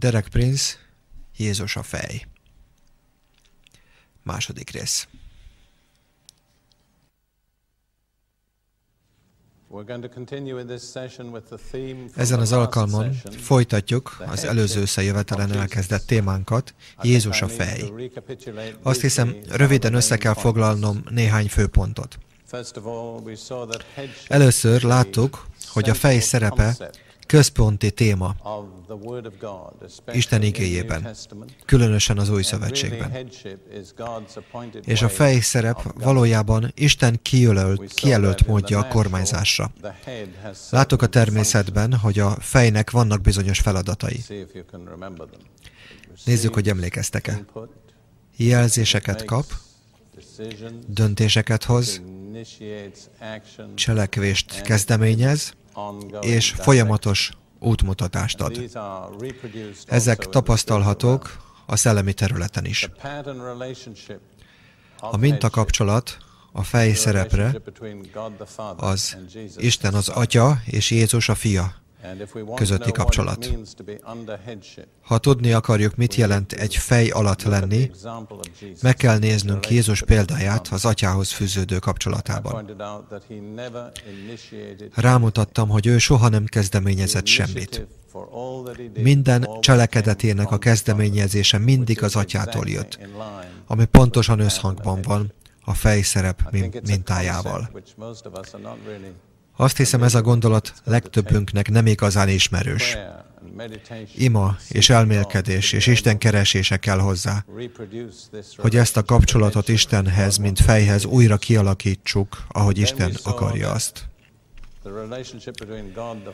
Derek Prince, Jézus a fej. Második rész. Ezen az alkalmon folytatjuk az előző összejövetelen elkezdett témánkat, Jézus a fej. Azt hiszem, röviden össze kell foglalnom néhány főpontot. Először láttuk, hogy a fej szerepe központi téma Isten igéjében, különösen az új szövetségben. És a fej szerep valójában Isten kijelölt, kijelölt módja a kormányzásra. Látok a természetben, hogy a fejnek vannak bizonyos feladatai. Nézzük, hogy emlékeztek-e. Jelzéseket kap, döntéseket hoz, cselekvést kezdeményez, és folyamatos útmutatást ad. Ezek tapasztalhatók a szellemi területen is. A mintakapcsolat a fej szerepre az Isten az Atya és Jézus a Fia közötti kapcsolat. Ha tudni akarjuk, mit jelent egy fej alatt lenni, meg kell néznünk Jézus példáját az atyához fűződő kapcsolatában. Rámutattam, hogy ő soha nem kezdeményezett semmit. Minden cselekedetének a kezdeményezése mindig az atyától jött, ami pontosan összhangban van a fejszerep mintájával. Azt hiszem, ez a gondolat legtöbbünknek nem igazán ismerős. Ima és elmélkedés és Isten keresése kell hozzá, hogy ezt a kapcsolatot Istenhez, mint fejhez újra kialakítsuk, ahogy Isten akarja azt.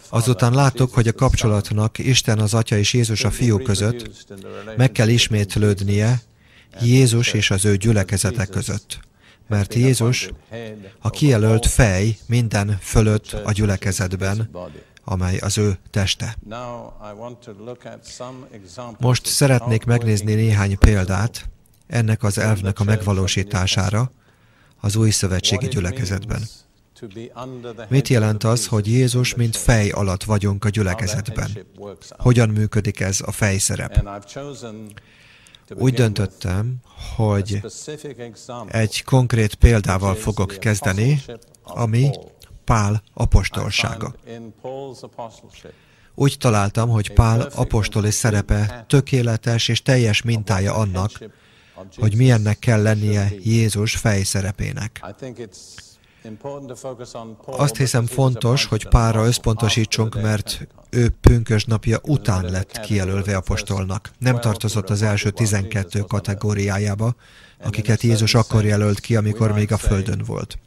Azután láttuk, hogy a kapcsolatnak Isten az Atya és Jézus a Fiú között meg kell ismétlődnie Jézus és az ő gyülekezetek között mert Jézus a kijelölt fej minden fölött a gyülekezetben, amely az ő teste. Most szeretnék megnézni néhány példát ennek az elvnek a megvalósítására az új szövetségi gyülekezetben. Mit jelent az, hogy Jézus mint fej alatt vagyunk a gyülekezetben? Hogyan működik ez a fejszerep? Úgy döntöttem, hogy egy konkrét példával fogok kezdeni, ami Pál apostolsága. Úgy találtam, hogy Pál apostoli szerepe tökéletes és teljes mintája annak, hogy milyennek kell lennie Jézus fejszerepének. Azt hiszem fontos, hogy Pálra összpontosítsunk, mert ő pünkös napja után lett kijelölve apostolnak. Nem tartozott az első 12 kategóriájába, akiket Jézus akkor jelölt ki, amikor még a Földön volt.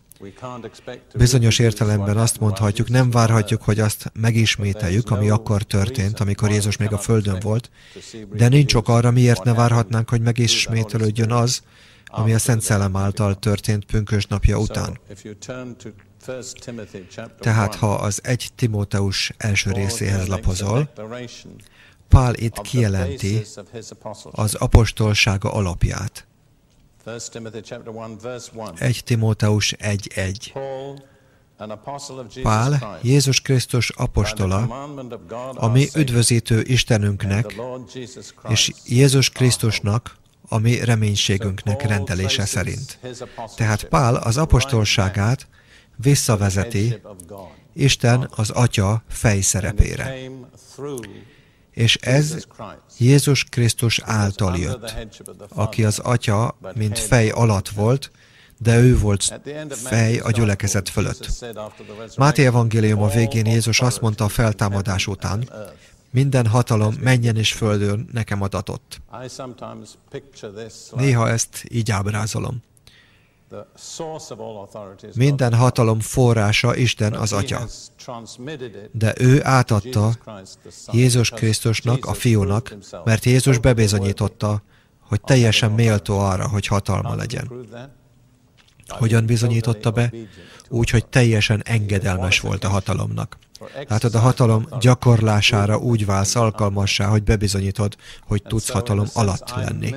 Bizonyos értelemben azt mondhatjuk, nem várhatjuk, hogy azt megismételjük, ami akkor történt, amikor Jézus még a Földön volt, de nincs ok arra, miért ne várhatnánk, hogy megismételődjön az, ami a Szent Szellem által történt pünkös napja után. Tehát ha az 1 Timóteus első részéhez lapozol, Pál itt kijelenti az apostolsága alapját. 1 Timóteus 1.1 Pál, Jézus Krisztus apostola, ami üdvözítő Istenünknek és Jézus Krisztusnak, a mi reménységünknek rendelése szerint. Tehát Pál az apostolságát visszavezeti Isten az Atya fejszerepére. És ez Jézus Krisztus által jött, aki az Atya, mint fej alatt volt, de ő volt fej a gyülekezet fölött. Máté evangélium a végén Jézus azt mondta a feltámadás után, minden hatalom menjen és földön nekem adatott. Néha ezt így ábrázolom. Minden hatalom forrása Isten az Atya. De ő átadta Jézus Krisztusnak, a fiúnak, mert Jézus bebizonyította, hogy teljesen méltó arra, hogy hatalma legyen. Hogyan bizonyította be? Úgy, hogy teljesen engedelmes volt a hatalomnak. Látod, a hatalom gyakorlására úgy válsz alkalmassá, hogy bebizonyítod, hogy tudsz hatalom alatt lenni.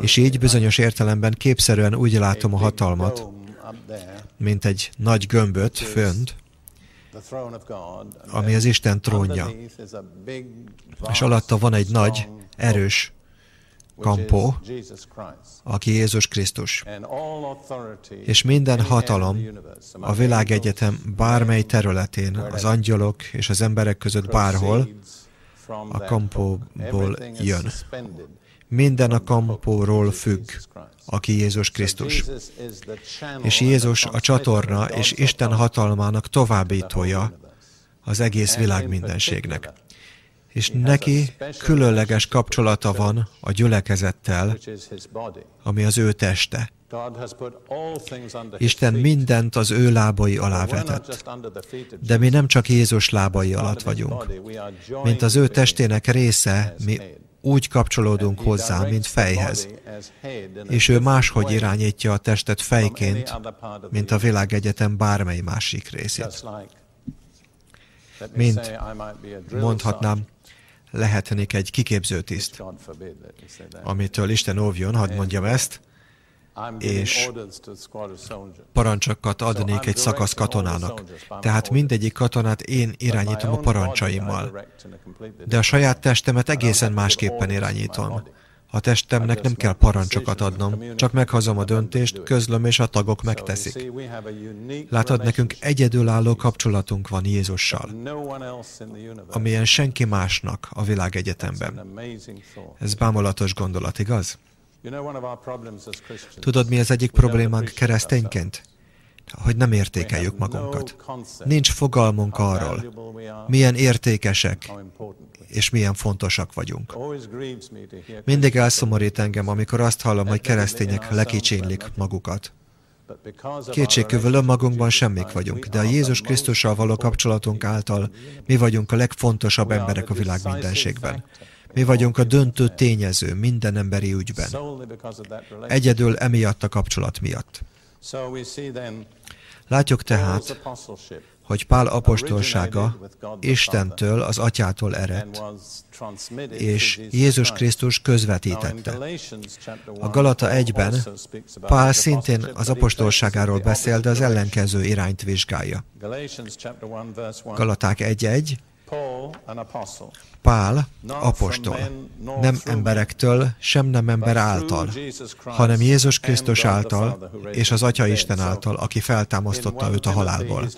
És így bizonyos értelemben képszerűen úgy látom a hatalmat, mint egy nagy gömböt fönt, ami az Isten trónja. És alatta van egy nagy, erős kampó, aki Jézus Krisztus. És minden hatalom a világegyetem bármely területén, az angyalok és az emberek között bárhol, a kampóból jön. Minden a kampóról függ, aki Jézus Krisztus. És Jézus a csatorna és Isten hatalmának továbbítója az egész világ mindenségnek és neki különleges kapcsolata van a gyülekezettel, ami az ő teste. Isten mindent az ő lábai alá vetett. De mi nem csak Jézus lábai alatt vagyunk. Mint az ő testének része, mi úgy kapcsolódunk hozzá, mint fejhez. És ő máshogy irányítja a testet fejként, mint a világegyetem bármely másik részét. Mint mondhatnám, lehetnék egy kiképző amitől Isten óvjon, hadd mondjam ezt, és parancsokat adnék egy szakasz katonának. Tehát mindegyik katonát én irányítom a parancsaimmal. De a saját testemet egészen másképpen irányítom. A testemnek nem kell parancsokat adnom, csak meghozom a döntést, közlöm, és a tagok megteszik. Látod, nekünk egyedülálló kapcsolatunk van Jézussal, amilyen senki másnak a világ egyetemben. Ez bámulatos gondolat, igaz? Tudod, mi az egyik problémánk keresztényként? Hogy nem értékeljük magunkat. Nincs fogalmunk arról, milyen értékesek és milyen fontosak vagyunk. Mindig elszomorít engem, amikor azt hallom, hogy keresztények lekicsinlik magukat. Kétségkívül önmagunkban semmik vagyunk, de a Jézus Krisztussal való kapcsolatunk által mi vagyunk a legfontosabb emberek a világ mindenségben. Mi vagyunk a döntő tényező minden emberi ügyben. Egyedül emiatt a kapcsolat miatt. Látjuk tehát, hogy Pál apostolsága Istentől, az Atyától eredt, és Jézus Krisztus közvetítette. A Galata 1-ben Pál szintén az apostolságáról beszél, de az ellenkező irányt vizsgálja. Galaták 1.1 Pál, apostol, nem emberektől, sem nem ember által, hanem Jézus Krisztus által és az Atya Isten által, aki feltámasztotta őt a halálból.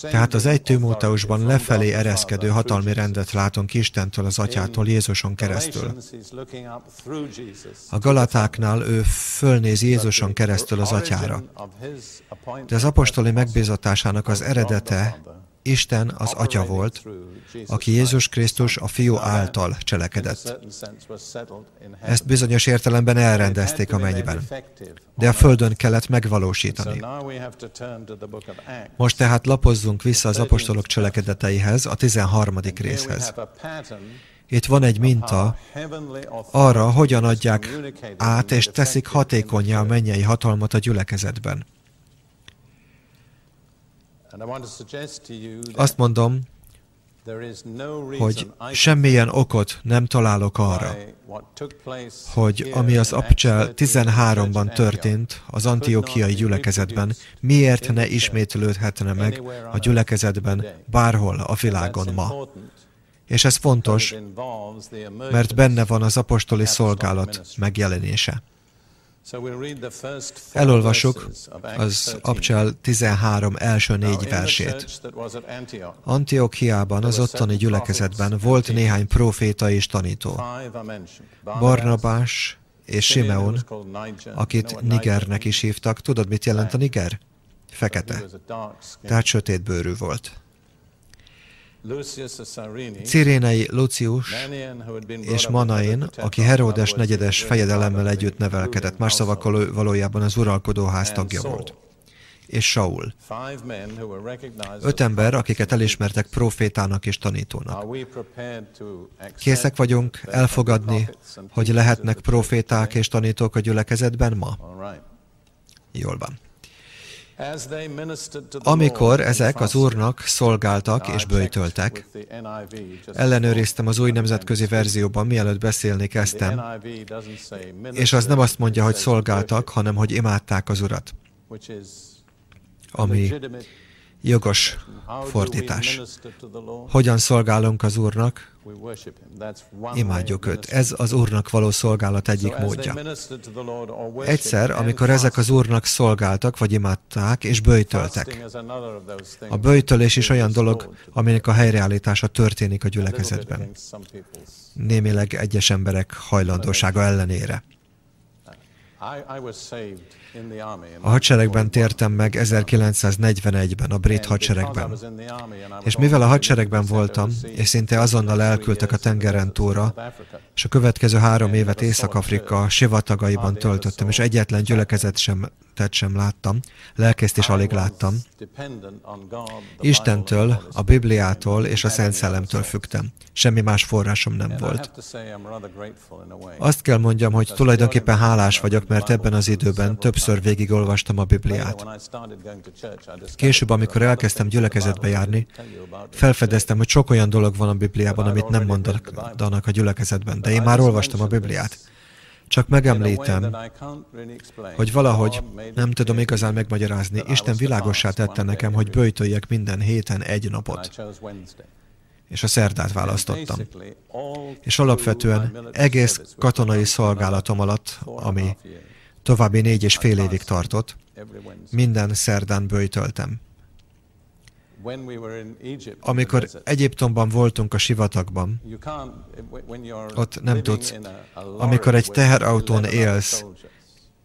Tehát az egy Timóteusban lefelé ereszkedő hatalmi rendet látunk Istentől, az Atyától, Jézuson keresztül. A Galatáknál ő fölnéz Jézuson keresztül az Atyára. De az apostoli megbízatásának az eredete Isten az Atya volt, aki Jézus Krisztus a Fiú által cselekedett. Ezt bizonyos értelemben elrendezték a mennyben, de a Földön kellett megvalósítani. Most tehát lapozzunk vissza az apostolok cselekedeteihez, a 13. részhez. Itt van egy minta arra, hogyan adják át és teszik hatékonyá a mennyei hatalmat a gyülekezetben. Azt mondom, hogy semmilyen okot nem találok arra, hogy ami az Abcsel 13-ban történt az antiokiai gyülekezetben, miért ne ismétlődhetne meg a gyülekezetben bárhol a világon ma. És ez fontos, mert benne van az apostoli szolgálat megjelenése. Elolvasok az Abcsel 13 első négy versét. Antiochiában, az ottani gyülekezetben volt néhány proféta és tanító. Barnabás és Simeon, akit Nigernek is hívtak. Tudod, mit jelent a Niger? Fekete. Tehát sötétbőrű volt. Cirénei Lucius és Manain, aki Heródes negyedes fejedelemmel együtt nevelkedett, más szavakkal valójában az uralkodó ház tagja volt és Saul. Öt ember, akiket elismertek profétának és tanítónak. Készek vagyunk elfogadni, hogy lehetnek proféták és tanítók a gyülekezetben ma? Jól van. Amikor ezek az Úrnak szolgáltak és bőjtöltek, ellenőriztem az új nemzetközi verzióban, mielőtt beszélni kezdtem, és az nem azt mondja, hogy szolgáltak, hanem hogy imádták az Urat, ami jogos fordítás. Hogyan szolgálunk az Úrnak? Imádjuk őt. Ez az Úrnak való szolgálat egyik módja. Egyszer, amikor ezek az Úrnak szolgáltak, vagy imádták, és bőjtöltek. A bőjtölés is olyan dolog, aminek a helyreállítása történik a gyülekezetben. Némileg egyes emberek hajlandósága ellenére. A hadseregben tértem meg 1941-ben, a brit hadseregben. És mivel a hadseregben voltam, és szinte azonnal elküldtek a tengeren túlra, és a következő három évet Észak-Afrika sivatagaiban töltöttem, és egyetlen gyülekezet sem tett sem láttam, lelkészt is alig láttam. Istentől, a Bibliától és a Szent Szellemtől fügtem. Semmi más forrásom nem volt. Azt kell mondjam, hogy tulajdonképpen hálás vagyok, mert ebben az időben többször végigolvastam a Bibliát. Később, amikor elkezdtem gyülekezetbe járni, felfedeztem, hogy sok olyan dolog van a Bibliában, amit nem mondanak a gyülekezetben, de én már olvastam a Bibliát. Csak megemlítem, hogy valahogy nem tudom igazán megmagyarázni. Isten világossá tette nekem, hogy bőjtöljek minden héten egy napot. És a szerdát választottam. És alapvetően egész katonai szolgálatom alatt, ami további négy és fél évig tartott, minden szerdán bőjtöltem. Amikor Egyiptomban voltunk a sivatagban, ott nem tudsz, amikor egy teherautón élsz,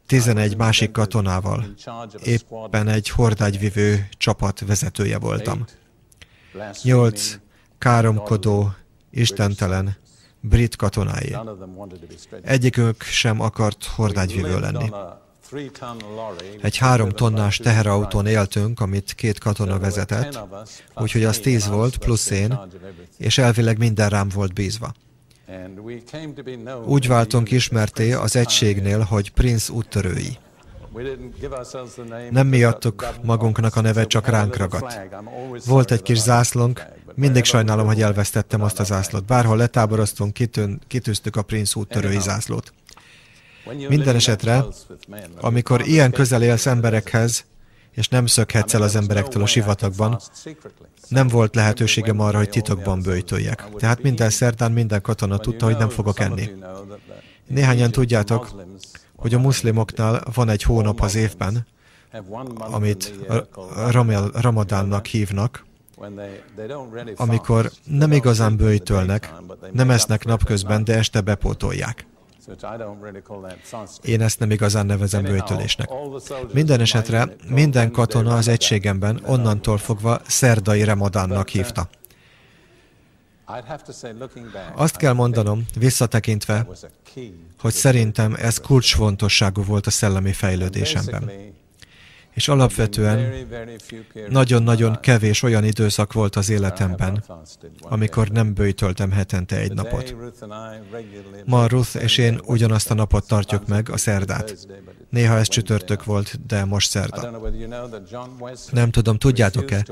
11 másik katonával, éppen egy hordágyvivő csapat vezetője voltam. Nyolc káromkodó, istentelen, brit katonái. Egyikük sem akart hordágyvivő lenni. Egy három tonnás teherautón éltünk, amit két katona vezetett, úgyhogy az tíz volt, plusz én, és elvileg minden rám volt bízva. Úgy váltunk ismerté az egységnél, hogy Prince úttörői. Nem mi adtuk magunknak a nevet, csak ránk ragadt. Volt egy kis zászlónk, mindig sajnálom, hogy elvesztettem azt a zászlót. Bárhol letáboroztunk, kitűn, kitűztük a Prince úttörői zászlót. Minden esetre, amikor ilyen közel élsz emberekhez, és nem szökhetsz el az emberektől a sivatagban, nem volt lehetőségem arra, hogy titokban bőjtöljek. Tehát minden szerdán minden katona tudta, hogy nem fogok enni. Néhányan tudjátok, hogy a muszlimoknál van egy hónap az évben, amit Ramadánnak hívnak, amikor nem igazán bőjtölnek, nem esznek napközben, de este bepótolják. Én ezt nem igazán nevezem bőjtölésnek. Minden esetre minden katona az egységemben onnantól fogva szerdai remadánnak hívta. Azt kell mondanom, visszatekintve, hogy szerintem ez kulcsfontosságú volt a szellemi fejlődésemben és alapvetően nagyon-nagyon kevés olyan időszak volt az életemben, amikor nem bőjtöltem hetente egy napot. Ma Ruth és én ugyanazt a napot tartjuk meg, a szerdát. Néha ez csütörtök volt, de most szerda. Nem tudom, tudjátok-e,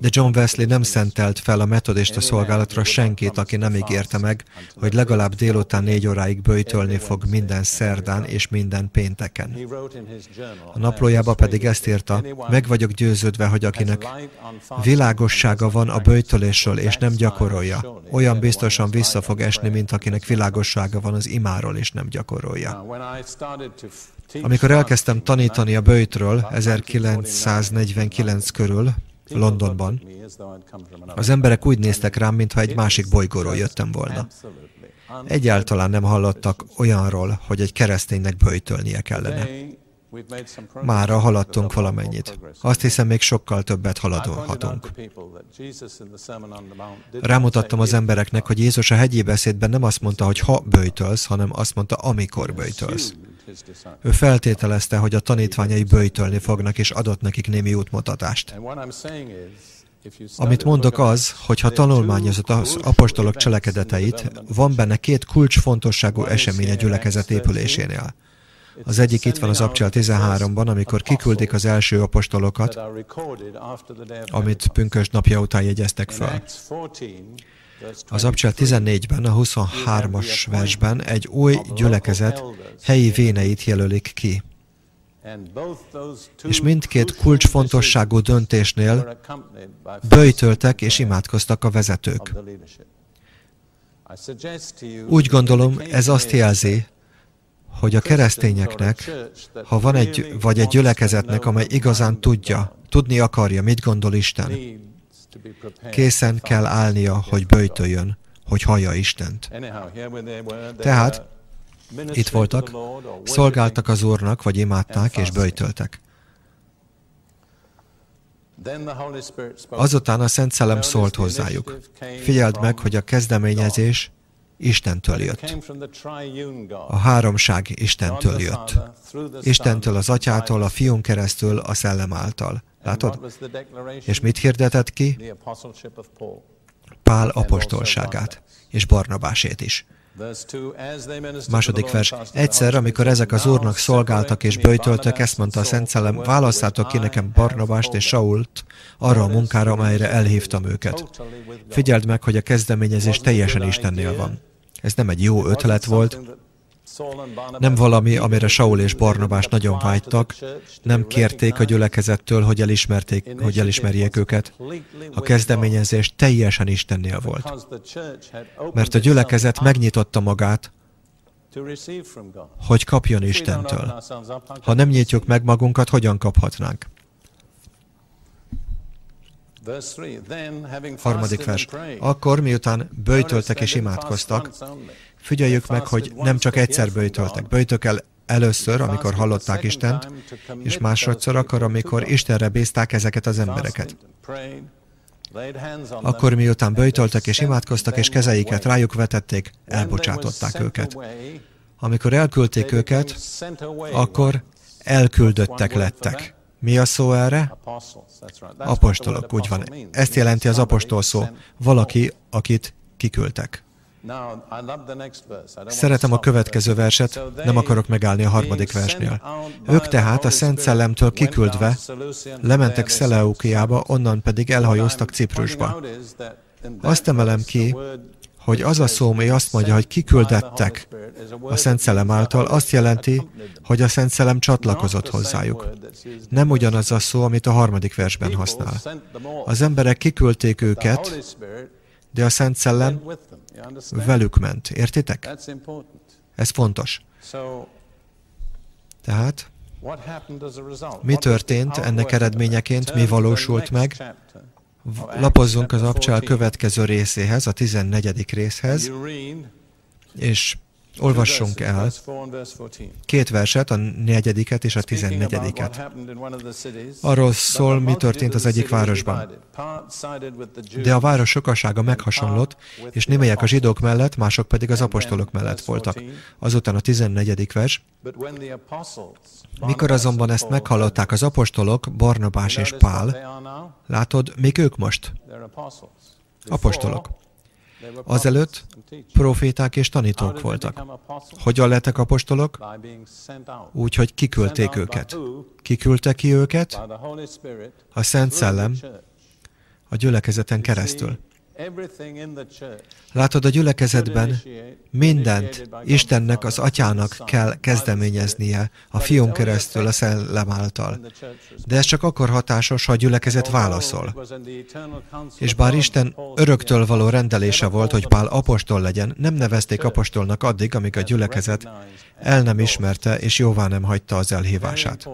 de John Wesley nem szentelt fel a metodista szolgálatra senkit, aki nem ígérte meg, hogy legalább délután négy óráig bőjtölni fog minden szerdán és minden pénteken. A naplójába pedig ezt írta, meg vagyok győződve, hogy akinek világossága van a bőjtölésről és nem gyakorolja, olyan biztosan vissza fog esni, mint akinek világossága van az imáról és nem gyakorolja. Amikor elkezdtem tanítani a bőjtről 1949 körül, Londonban, az emberek úgy néztek rám, mintha egy másik bolygóról jöttem volna. Egyáltalán nem hallottak olyanról, hogy egy kereszténynek bőjtölnie kellene. Mára haladtunk valamennyit. Azt hiszem, még sokkal többet haladhatunk. Rámutattam az embereknek, hogy Jézus a hegyi beszédben nem azt mondta, hogy ha bőjtölsz, hanem azt mondta, amikor bőjtölsz. Ő feltételezte, hogy a tanítványai bőjtölni fognak, és adott nekik némi útmutatást. Amit mondok az, hogy ha tanulmányozod az apostolok cselekedeteit, van benne két kulcsfontosságú esemény a gyülekezet épülésénél. Az egyik itt van az Abcsel 13-ban, amikor kiküldik az első apostolokat, amit pünkös napja után jegyeztek fel. Az Abcsel 14-ben, a 23-as versben egy új gyülekezet helyi véneit jelölik ki. És mindkét kulcsfontosságú döntésnél böjtöltek és imádkoztak a vezetők. Úgy gondolom, ez azt jelzi, hogy a keresztényeknek, ha van egy, vagy egy gyülekezetnek, amely igazán tudja, tudni akarja, mit gondol Isten, készen kell állnia, hogy böjtöljön, hogy hallja Istent. Tehát itt voltak, szolgáltak az Úrnak, vagy imádták és böjtöltek. Azután a Szent Szellem szólt hozzájuk. Figyeld meg, hogy a kezdeményezés Istentől jött. A háromság Istentől jött. Istentől az atyától, a fiún keresztül, a szellem által. Látod? És mit hirdetett ki? Pál apostolságát, és Barnabásét is. Második vers. Egyszer, amikor ezek az úrnak szolgáltak és böjtöltek, ezt mondta a Szent Szellem, válasszátok ki nekem Barnabást és Sault arra a munkára, amelyre elhívtam őket. Figyeld meg, hogy a kezdeményezés teljesen Istennél van. Ez nem egy jó ötlet volt, nem valami, amire Saul és Barnabás nagyon vágytak, nem kérték a gyülekezettől, hogy, elismerték, hogy elismerjék őket. A kezdeményezés teljesen Istennél volt. Mert a gyülekezet megnyitotta magát, hogy kapjon Istentől. Ha nem nyitjuk meg magunkat, hogyan kaphatnánk? Harmadik vers. Akkor, miután böjtöltek és imádkoztak, figyeljük meg, hogy nem csak egyszer böjtöltek. Böjtök el először, amikor hallották Istent, és másodszor akkor, amikor Istenre bízták ezeket az embereket. Akkor miután böjtöltek és imádkoztak, és kezeiket rájuk vetették, elbocsátották őket. Amikor elküldték őket, akkor elküldöttek lettek. Mi a szó erre? Apostolok, úgy van. Ezt jelenti az apostol szó. Valaki, akit kiküldtek. Szeretem a következő verset, nem akarok megállni a harmadik versnél. Ők tehát a Szent Szellemtől kiküldve lementek Szeleukiába, onnan pedig elhajóztak Ciprusba. Azt emelem ki, hogy az a szó, ami azt mondja, hogy kiküldettek a Szent Szellem által, azt jelenti, hogy a Szent Szellem csatlakozott hozzájuk. Nem ugyanaz a szó, amit a harmadik versben használ. Az emberek kiküldték őket, de a Szent Szellem velük ment. Értitek? Ez fontos. Tehát, mi történt ennek eredményeként, mi valósult meg? Lapozzunk az abcsál következő részéhez, a 14. részhez, és Olvassunk el két verset, a negyediket és a tizennegyediket. Arról szól, mi történt az egyik városban. De a város sokasága meghasonlott, és némelyek a zsidók mellett, mások pedig az apostolok mellett voltak. Azután a tizennegyedik vers. Mikor azonban ezt meghallották az apostolok, Barnabás és Pál, látod, még ők most? Apostolok. Azelőtt proféták és tanítók voltak. Hogyan lettek apostolok? Úgy, hogy kiküldték őket. Kiküldte ki őket? A Szent Szellem a gyülekezeten keresztül. Látod, a gyülekezetben mindent Istennek, az Atyának kell kezdeményeznie a fiún keresztül, a szellem által. De ez csak akkor hatásos, ha a gyülekezet válaszol. És bár Isten öröktől való rendelése volt, hogy Pál apostol legyen, nem nevezték apostolnak addig, amíg a gyülekezet el nem ismerte és jóvá nem hagyta az elhívását.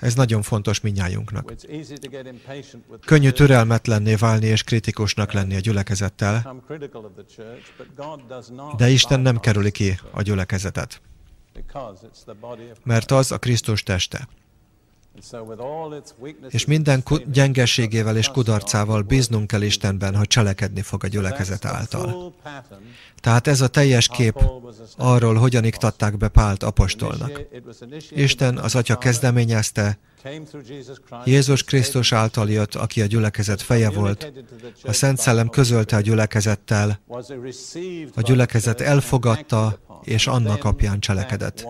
Ez nagyon fontos minnyájunknak. Könnyű türelmetlenné válni és kritikusnak lenni a gyülekezettel, de Isten nem kerüli ki a gyülekezetet, mert az a Krisztus teste. És minden gyengeségével és kudarcával bíznunk kell Istenben, hogy cselekedni fog a gyülekezet által. Tehát ez a teljes kép arról, hogyan iktatták be Pált apostolnak. Isten az Atya kezdeményezte, Jézus Krisztus által jött, aki a gyülekezet feje volt, a Szent Szellem közölte a gyülekezettel, a gyülekezet elfogadta, és annak apján cselekedett.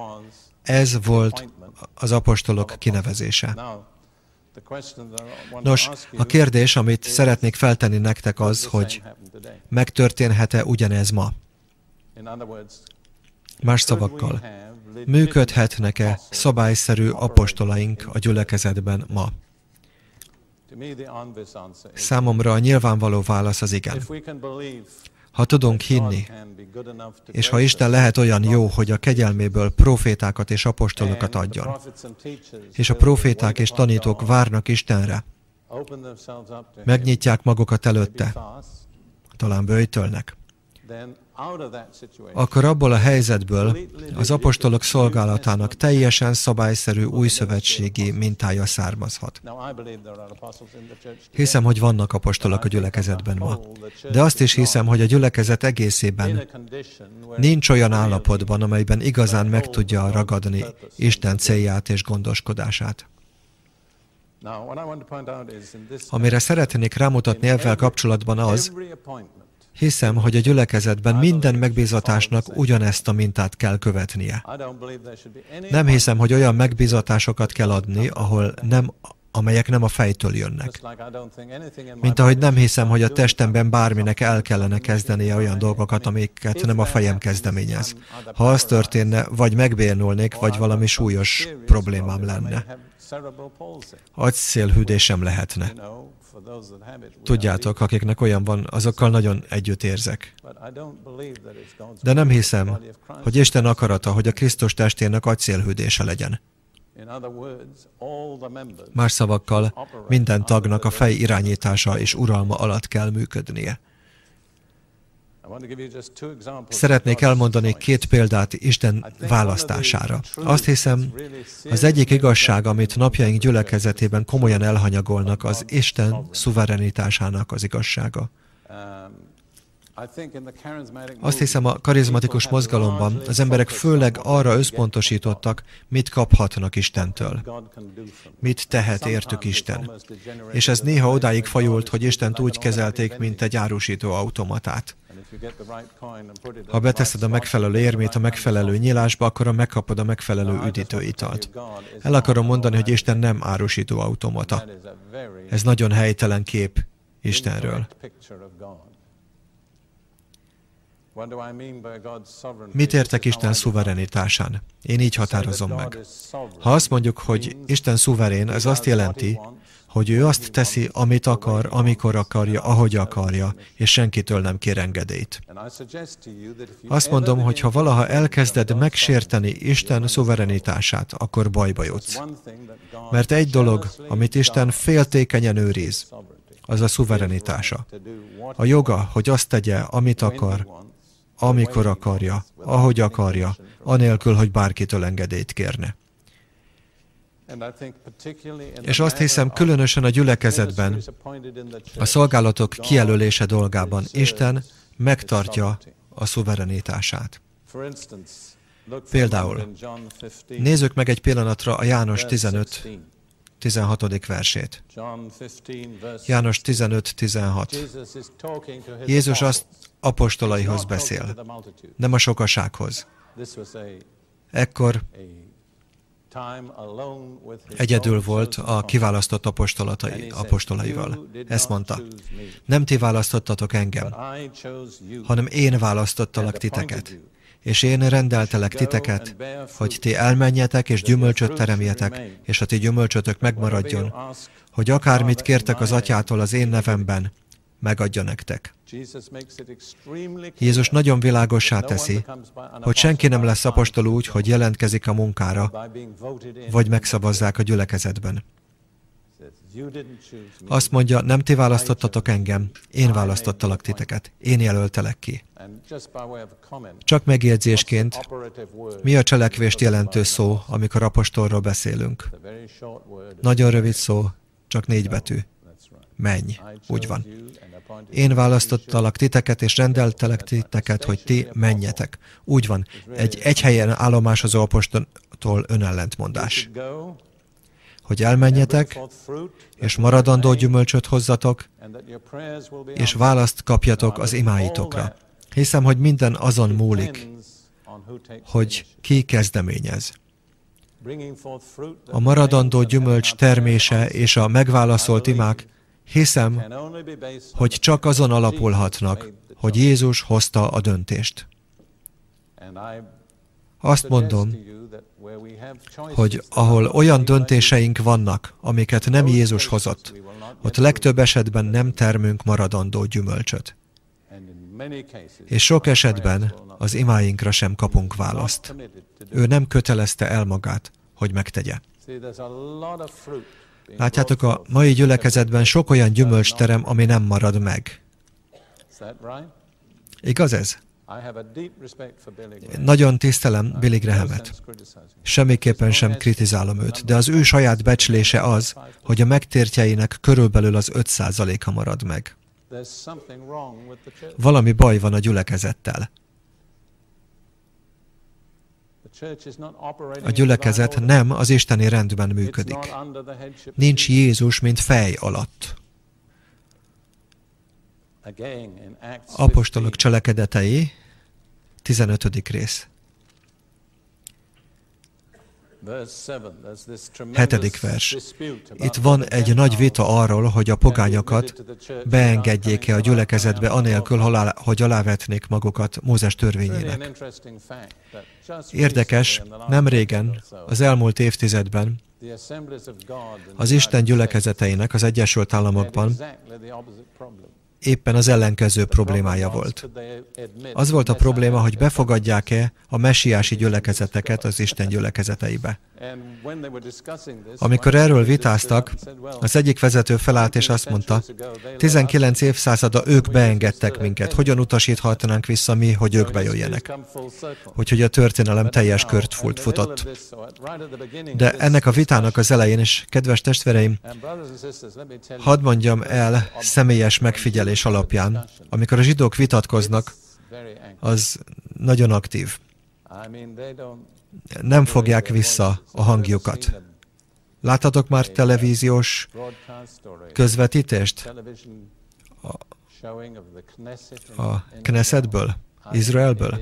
Ez volt az apostolok kinevezése. Nos, a kérdés, amit szeretnék feltenni nektek az, hogy megtörténhet-e ugyanez ma? Más szavakkal, működhetnek-e szabályszerű apostolaink a gyülekezetben ma? Számomra a nyilvánvaló válasz az igen. Ha tudunk hinni, és ha Isten lehet olyan jó, hogy a kegyelméből profétákat és apostolokat adjon, és a proféták és tanítók várnak Istenre, megnyitják magukat előtte, talán bőjtölnek, akkor abból a helyzetből az apostolok szolgálatának teljesen szabályszerű újszövetségi mintája származhat. Hiszem, hogy vannak apostolok a gyülekezetben ma, de azt is hiszem, hogy a gyülekezet egészében nincs olyan állapotban, amelyben igazán meg tudja ragadni Isten célját és gondoskodását. Amire szeretnék rámutatni ezzel kapcsolatban az, Hiszem, hogy a gyülekezetben minden megbízatásnak ugyanezt a mintát kell követnie. Nem hiszem, hogy olyan megbízatásokat kell adni, ahol nem amelyek nem a fejtől jönnek. Mint ahogy nem hiszem, hogy a testemben bárminek el kellene kezdenie olyan dolgokat, amiket nem a fejem kezdeményez. Ha az történne, vagy megbérnulnék, vagy valami súlyos problémám lenne. Agyszélhűdésem lehetne. Tudjátok, akiknek olyan van, azokkal nagyon együtt érzek. De nem hiszem, hogy Isten akarata, hogy a Krisztus testének agyszélhűdése legyen. Más szavakkal, minden tagnak a fej irányítása és uralma alatt kell működnie. Szeretnék elmondani két példát Isten választására. Azt hiszem, az egyik igazság, amit napjaink gyülekezetében komolyan elhanyagolnak, az Isten szuverenitásának az igazsága. Azt hiszem, a karizmatikus mozgalomban az emberek főleg arra összpontosítottak, mit kaphatnak Istentől. Mit tehet értük Isten. És ez néha odáig fajult, hogy Istent úgy kezelték, mint egy árusító automatát. Ha beteszed a megfelelő érmét a megfelelő nyílásba, akkor megkapod a megfelelő üdítőitalt. El akarom mondani, hogy Isten nem árusító automata. Ez nagyon helytelen kép Istenről. Mit értek Isten szuverenitásán? Én így határozom meg. Ha azt mondjuk, hogy Isten szuverén, ez azt jelenti, hogy ő azt teszi, amit akar, amikor akarja, ahogy akarja, és senkitől nem kér engedélyt. Azt mondom, hogy ha valaha elkezded megsérteni Isten szuverenitását, akkor bajba jutsz. Mert egy dolog, amit Isten féltékenyen őriz, az a szuverenitása. A joga, hogy azt tegye, amit akar, amikor akarja, ahogy akarja, anélkül, hogy bárkitől engedélyt kérne. És azt hiszem, különösen a gyülekezetben, a szolgálatok kijelölése dolgában Isten megtartja a szuverenitását. Például, nézzük meg egy pillanatra a János 15, 16. versét. János 15-16. Jézus azt apostolaihoz beszél, nem a sokasághoz. Ekkor Egyedül volt a kiválasztott apostolatai, apostolaival. Ezt mondta, nem ti választottatok engem, hanem én választottalak titeket. És én rendeltelek titeket, hogy ti elmenjetek és gyümölcsöt teremjetek, és a ti gyümölcsötök megmaradjon, hogy akármit kértek az atyától az én nevemben, megadja nektek. Jézus nagyon világossá teszi, hogy senki nem lesz apostol úgy, hogy jelentkezik a munkára, vagy megszavazzák a gyülekezetben. Azt mondja, nem ti választottatok engem, én választottalak titeket, én jelöltelek ki. Csak megjegyzésként, mi a cselekvést jelentő szó, amikor apostolról beszélünk? Nagyon rövid szó, csak négy betű. Menj, úgy van. Én választottalak titeket, és rendeltelek titeket, hogy ti menjetek. Úgy van, egy egy helyen állomásozó apostoltól önellentmondás. Hogy elmenjetek, és maradandó gyümölcsöt hozzatok, és választ kapjatok az imáitokra. Hiszem, hogy minden azon múlik, hogy ki kezdeményez. A maradandó gyümölcs termése és a megválaszolt imák Hiszem, hogy csak azon alapulhatnak, hogy Jézus hozta a döntést. Azt mondom, hogy ahol olyan döntéseink vannak, amiket nem Jézus hozott, ott legtöbb esetben nem termünk maradandó gyümölcsöt. És sok esetben az imáinkra sem kapunk választ. Ő nem kötelezte el magát, hogy megtegye. Látjátok, a mai gyülekezetben sok olyan gyümölcs terem, ami nem marad meg. Igaz ez? Nagyon tisztelem Billy Grahamet. Semmiképpen sem kritizálom őt, de az ő saját becslése az, hogy a megtértjeinek körülbelül az 5%-a marad meg. Valami baj van a gyülekezettel. A gyülekezet nem az isteni rendben működik. Nincs Jézus, mint fej alatt. Apostolok cselekedetei, 15. rész. Hetedik vers. Itt van egy nagy vita arról, hogy a pogányokat beengedjék-e a gyülekezetbe, anélkül, hogy alávetnék magukat Mózes törvényének. Érdekes, nem régen, az elmúlt évtizedben az Isten gyülekezeteinek az Egyesült Államokban éppen az ellenkező problémája volt. Az volt a probléma, hogy befogadják-e a messiási gyülekezeteket az Isten gyülekezeteibe. Amikor erről vitáztak, az egyik vezető felállt és azt mondta, 19 évszázada ők beengedtek minket, hogyan utasíthatnánk vissza mi, hogy ők bejöjjenek. Úgyhogy a történelem teljes kört futott. De ennek a vitának az elején is, kedves testvereim, hadd mondjam el személyes megfigyelés alapján, amikor a zsidók vitatkoznak, az nagyon aktív nem fogják vissza a hangjukat. Láthatok már televíziós közvetítést a, a Knessetből, Izraelből?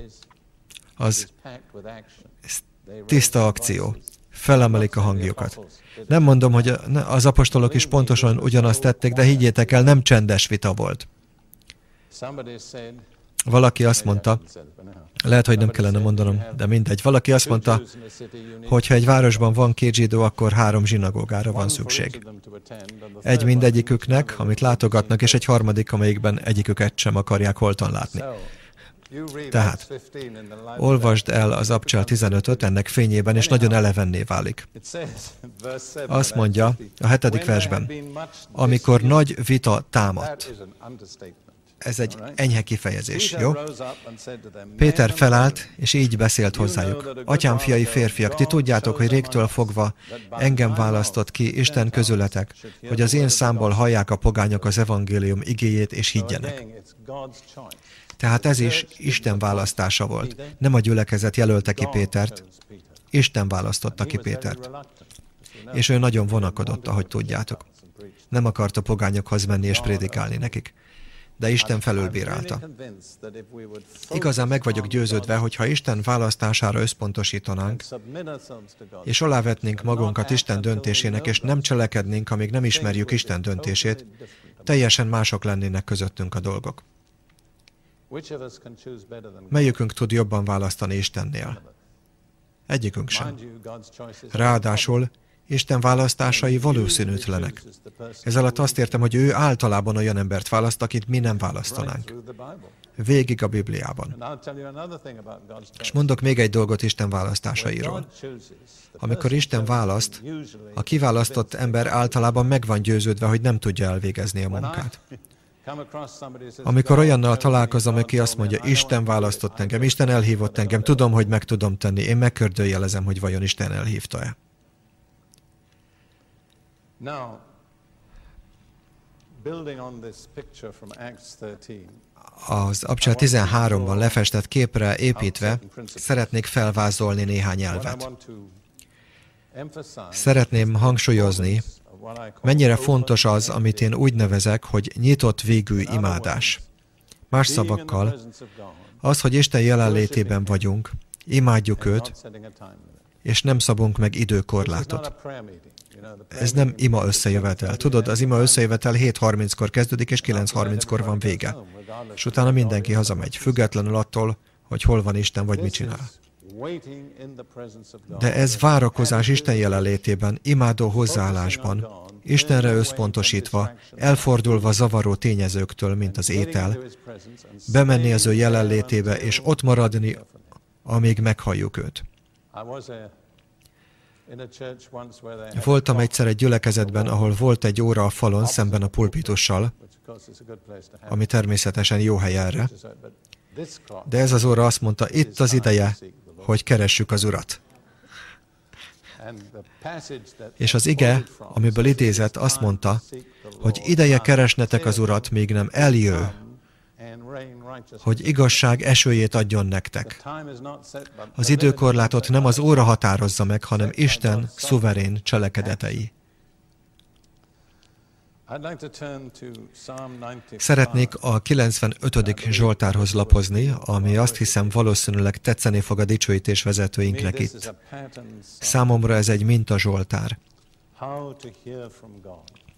Az tiszta akció. Felemelik a hangjukat. Nem mondom, hogy az apostolok is pontosan ugyanazt tették, de higgyétek el, nem csendes vita volt. Valaki azt mondta, lehet, hogy nem kellene mondanom, de mindegy. Valaki azt mondta, hogy ha egy városban van két zsidó, akkor három zsinagógára van szükség. Egy mindegyiküknek, amit látogatnak, és egy harmadik, amelyikben egyiküket sem akarják holtan látni. Tehát, olvasd el az Abcsel 15-öt ennek fényében, és nagyon elevenné válik. Azt mondja a hetedik versben, amikor nagy vita támadt, ez egy enyhe kifejezés, jó? Péter felállt, és így beszélt hozzájuk. Atyám, fiai, férfiak, ti tudjátok, hogy régtől fogva engem választott ki Isten közületek, hogy az én számból hallják a pogányok az evangélium igéjét, és higgyenek. Tehát ez is Isten választása volt. Nem a gyülekezet jelölte ki Pétert, Isten választotta ki Pétert. És ő nagyon vonakodott, ahogy tudjátok. Nem akart a pogányokhoz menni és prédikálni nekik de Isten felülbírálta. Igazán meg vagyok győződve, hogy ha Isten választására összpontosítanánk, és alávetnénk magunkat Isten döntésének, és nem cselekednénk, amíg nem ismerjük Isten döntését, teljesen mások lennének közöttünk a dolgok. Melyikünk tud jobban választani Istennél? Egyikünk sem. Ráadásul Isten választásai valószínűtlenek. Ez alatt azt értem, hogy ő általában olyan embert választ, akit mi nem választanánk. Végig a Bibliában. És mondok még egy dolgot Isten választásairól. Amikor Isten választ, a kiválasztott ember általában meg van győződve, hogy nem tudja elvégezni a munkát. Amikor olyannal találkozom, aki azt mondja, Isten választott engem, Isten elhívott engem, tudom, hogy meg tudom tenni, én megkördőjelezem, hogy vajon Isten elhívta-e. Now, building on this picture from Acts 13, az Abcsel 13-ban lefestett képre építve szeretnék felvázolni néhány elvet. Szeretném hangsúlyozni, mennyire fontos az, amit én úgy nevezek, hogy nyitott végű imádás. Más szavakkal, az, hogy Isten jelenlétében vagyunk, imádjuk őt, és nem szabunk meg időkorlátot. Ez nem ima összejövetel. Tudod, az ima összejövetel 7.30-kor kezdődik, és 9.30-kor van vége. És utána mindenki hazamegy, függetlenül attól, hogy hol van Isten, vagy mit csinál. De ez várakozás Isten jelenlétében, imádó hozzáállásban, Istenre összpontosítva, elfordulva zavaró tényezőktől, mint az étel, bemenni az ő jelenlétébe, és ott maradni, amíg meghalljuk őt. Voltam egyszer egy gyülekezetben, ahol volt egy óra a falon szemben a pulpitussal, ami természetesen jó hely erre, de ez az óra azt mondta, itt az ideje, hogy keressük az Urat. És az ige, amiből idézett, azt mondta, hogy ideje keresnetek az Urat, még nem eljő, hogy igazság esőjét adjon nektek. Az időkorlátot nem az óra határozza meg, hanem Isten szuverén cselekedetei. Szeretnék a 95. Zsoltárhoz lapozni, ami azt hiszem valószínűleg tetszeni fog a dicsőítés vezetőinknek itt. Számomra ez egy minta Zsoltár.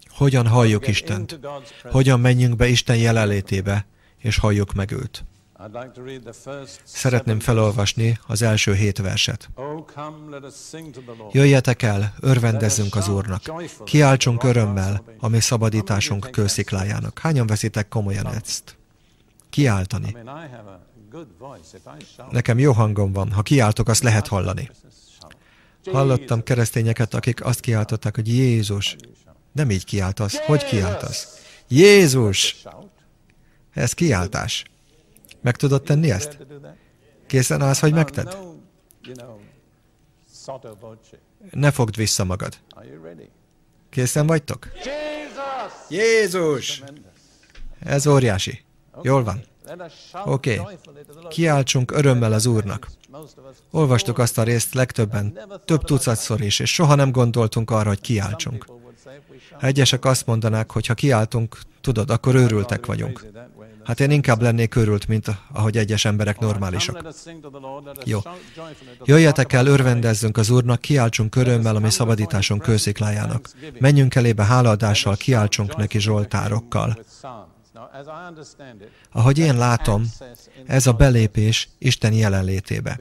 Hogyan halljuk Istent? Hogyan menjünk be Isten jelenlétébe, és halljuk meg őt? Szeretném felolvasni az első hét verset. Jöjjetek el, örvendezzünk az Úrnak. Kiáltsunk örömmel, ami szabadításunk kősziklájának. Hányan veszitek komolyan ezt? Kiáltani. Nekem jó hangom van. Ha kiáltok, azt lehet hallani. Hallottam keresztényeket, akik azt kiáltották, hogy Jézus. Nem így kiáltasz. Hogy kiáltasz? Jézus! Ez kiáltás. Meg tudod tenni ezt? Készen állsz, hogy megted? Ne fogd vissza magad. Készen vagytok? Jézus! Ez óriási. Jól van. Oké. Okay. Kiáltsunk örömmel az Úrnak. Olvastuk azt a részt legtöbben, több tucatszor is, és soha nem gondoltunk arra, hogy kiáltsunk. Egyesek azt mondanák, hogy ha kiáltunk, tudod, akkor őrültek vagyunk. Hát én inkább lennék örült, mint ahogy egyes emberek normálisak. Jó. Jöjjetek el, örvendezzünk az Úrnak, kiáltsunk örömmel, ami szabadításunk kősziklájának. Menjünk elébe hálaadással, kiáltsunk neki zsoltárokkal. Ahogy én látom, ez a belépés Isten jelenlétébe.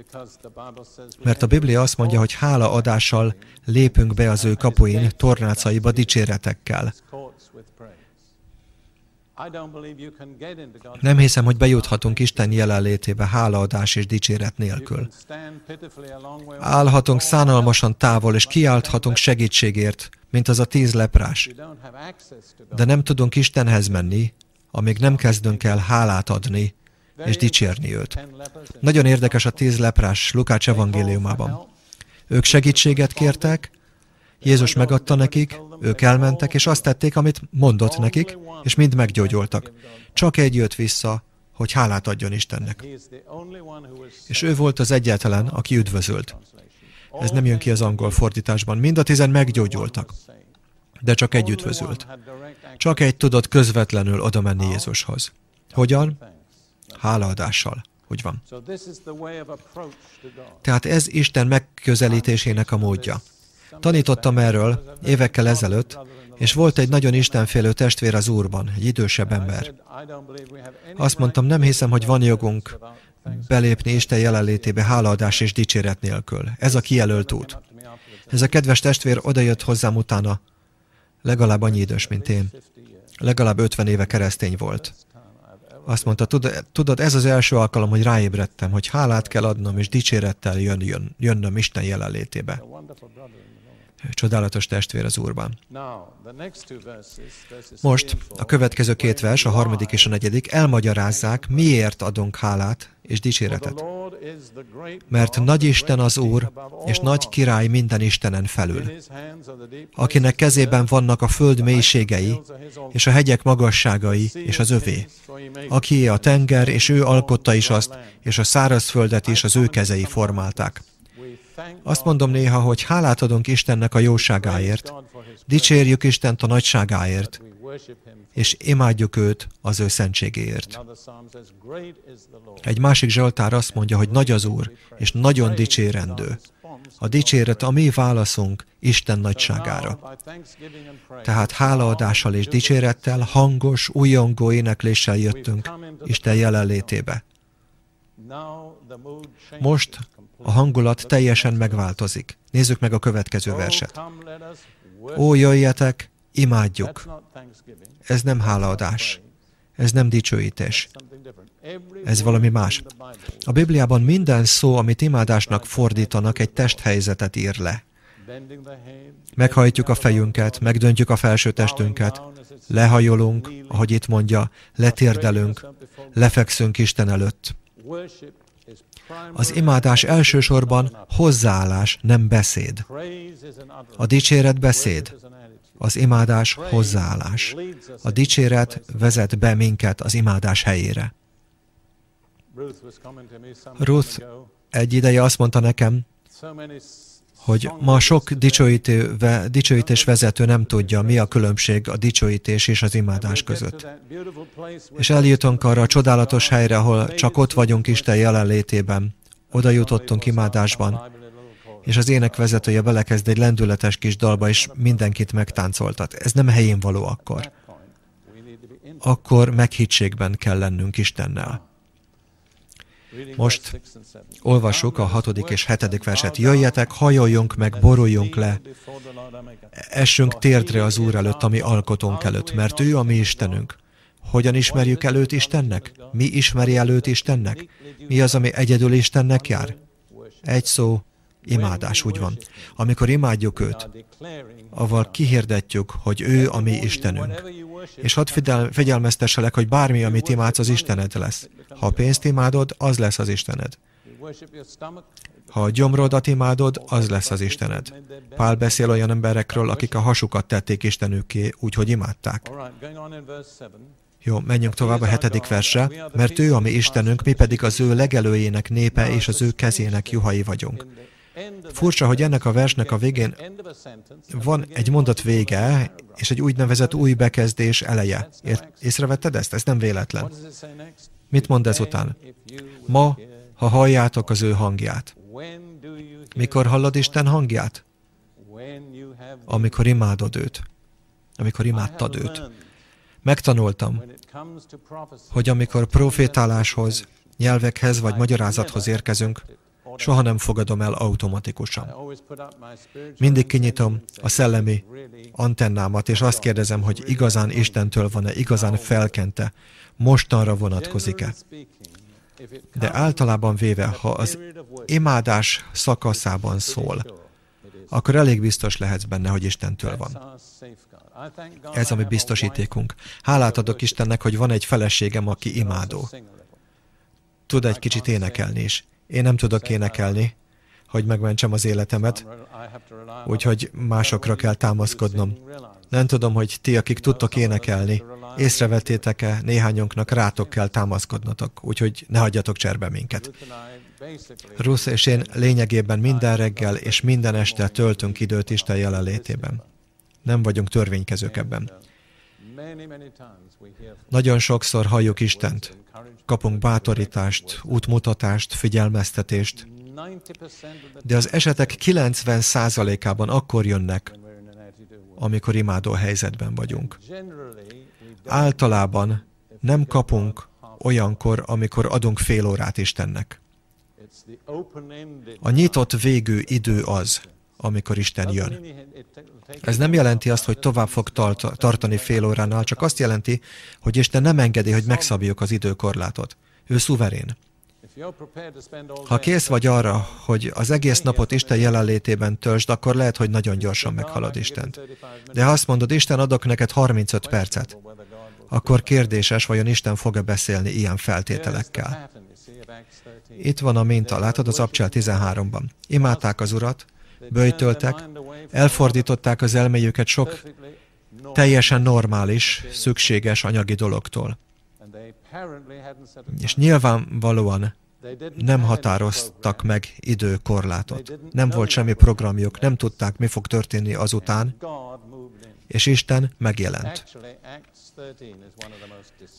Mert a Biblia azt mondja, hogy hálaadással lépünk be az ő kapuin, tornácaiba dicséretekkel. Nem hiszem, hogy bejuthatunk Isten jelenlétébe hálaadás és dicséret nélkül. Állhatunk szánalmasan távol, és kiálthatunk segítségért, mint az a tíz leprás. De nem tudunk Istenhez menni, amíg nem kezdünk el hálát adni és dicsérni őt. Nagyon érdekes a tíz leprás Lukács evangéliumában. Ők segítséget kértek, Jézus megadta nekik, ők elmentek, és azt tették, amit mondott nekik, és mind meggyógyultak. Csak egy jött vissza, hogy hálát adjon Istennek. És ő volt az egyetlen, aki üdvözölt. Ez nem jön ki az angol fordításban. Mind a tizen meggyógyultak. De csak egy üdvözölt. Csak egy tudott közvetlenül oda menni Jézushoz. Hogyan? Hálaadással. Úgy van. Tehát ez Isten megközelítésének a módja. Tanítottam erről évekkel ezelőtt, és volt egy nagyon istenfélő testvér az Úrban, egy idősebb ember. Azt mondtam, nem hiszem, hogy van jogunk belépni Isten jelenlétébe hálaadás és dicséret nélkül. Ez a kijelölt út. Ez a kedves testvér odajött hozzám utána, legalább annyi idős, mint én. Legalább 50 éve keresztény volt. Azt mondta, tudod, ez az első alkalom, hogy ráébredtem, hogy hálát kell adnom, és dicsérettel jön, jön, jönnöm Isten jelenlétébe. Csodálatos testvér az Úrban. Most a következő két vers, a harmadik és a negyedik, elmagyarázzák, miért adunk hálát és dicséretet. Mert nagy Isten az Úr, és nagy király minden Istenen felül, akinek kezében vannak a föld mélységei, és a hegyek magasságai, és az övé. Aki a tenger, és ő alkotta is azt, és a szárazföldet is az ő kezei formálták. Azt mondom néha, hogy hálát adunk Istennek a jóságáért, dicsérjük Istent a nagyságáért, és imádjuk őt az ő szentségéért. Egy másik Zsoltár azt mondja, hogy nagy az Úr, és nagyon dicsérendő. A dicséret a mi válaszunk Isten nagyságára. Tehát hálaadással és dicsérettel, hangos, újongó énekléssel jöttünk Isten jelenlétébe. Most a hangulat teljesen megváltozik. Nézzük meg a következő verset. Ó, jöjjetek, imádjuk. Ez nem hálaadás. Ez nem dicsőítés. Ez valami más. A Bibliában minden szó, amit imádásnak fordítanak, egy testhelyzetet ír le. Meghajtjuk a fejünket, megdöntjük a felső testünket, lehajolunk, ahogy itt mondja, letérdelünk, lefekszünk Isten előtt. Az imádás elsősorban hozzáállás, nem beszéd. A dicséret beszéd, az imádás hozzáállás. A dicséret vezet be minket az imádás helyére. Ruth egy ideje azt mondta nekem, hogy ma sok dicsőítés vezető nem tudja, mi a különbség a dicsőítés és az imádás között. És eljutunk arra a csodálatos helyre, ahol csak ott vagyunk Isten jelenlétében. Oda jutottunk imádásban, és az énekvezetője belekezd egy lendületes kis dalba, és mindenkit megtáncoltat. Ez nem helyén való akkor. Akkor meghittségben kell lennünk Istennel. Most olvassuk a hatodik és hetedik verset. Jöjjetek, hajoljunk meg, boruljunk le, essünk térdre az Úr előtt, ami alkotónk előtt, mert ő a mi Istenünk. Hogyan ismerjük előtt Istennek? Mi ismeri előtt Istennek? Mi az, ami egyedül Istennek jár? Egy szó, imádás, úgy van. Amikor imádjuk őt, avval kihirdetjük, hogy ő a mi Istenünk. És hadd figyel, figyelmeztesselek, hogy bármi, amit imádsz, az Istened lesz. Ha a pénzt imádod, az lesz az Istened. Ha a gyomrodat imádod, az lesz az Istened. Pál beszél olyan emberekről, akik a hasukat tették Istenükké, úgyhogy imádták. Jó, menjünk tovább a hetedik versre, mert ő a mi Istenünk, mi pedig az ő legelőjének népe és az ő kezének juhai vagyunk. Furcsa, hogy ennek a versnek a végén van egy mondat vége, és egy úgynevezett új bekezdés eleje. észrevetted ezt? Ez nem véletlen. Mit mond ezután? Ma, ha halljátok az ő hangját. Mikor hallod Isten hangját? Amikor imádod őt. Amikor imádtad őt. Megtanultam, hogy amikor profétáláshoz, nyelvekhez vagy magyarázathoz érkezünk, soha nem fogadom el automatikusan. Mindig kinyitom a szellemi antennámat, és azt kérdezem, hogy igazán Istentől van-e, igazán felkente, mostanra vonatkozik-e. De általában véve, ha az imádás szakaszában szól, akkor elég biztos lehetsz benne, hogy Istentől van. Ez a mi biztosítékunk. Hálát adok Istennek, hogy van egy feleségem, aki imádó. Tud egy kicsit énekelni is. Én nem tudok énekelni, hogy megmentsem az életemet, úgyhogy másokra kell támaszkodnom. Nem tudom, hogy ti, akik tudtok énekelni, észrevettétek-e, néhányunknak rátok kell támaszkodnotok, úgyhogy ne hagyjatok cserbe minket. Rusz és én lényegében minden reggel és minden este töltünk időt Isten jelenlétében. Nem vagyunk törvénykezők ebben. Nagyon sokszor halljuk Istent, kapunk bátorítást, útmutatást, figyelmeztetést, de az esetek 90%-ában akkor jönnek, amikor imádó helyzetben vagyunk. Általában nem kapunk olyankor, amikor adunk fél órát Istennek. A nyitott végű idő az, amikor Isten jön. Ez nem jelenti azt, hogy tovább fog tartani fél óránál, csak azt jelenti, hogy Isten nem engedi, hogy megszabjuk az időkorlátot. Ő szuverén. Ha kész vagy arra, hogy az egész napot Isten jelenlétében töltsd, akkor lehet, hogy nagyon gyorsan meghalad Istent. De ha azt mondod, Isten adok neked 35 percet, akkor kérdéses, vajon Isten fog-e beszélni ilyen feltételekkel. Itt van a minta, látod az Abcsel 13-ban. Imádták az Urat, böjtöltek, elfordították az elméjüket sok teljesen normális, szükséges anyagi dologtól. És nyilvánvalóan nem határoztak meg időkorlátot. Nem volt semmi programjuk, nem tudták, mi fog történni azután, és Isten megjelent.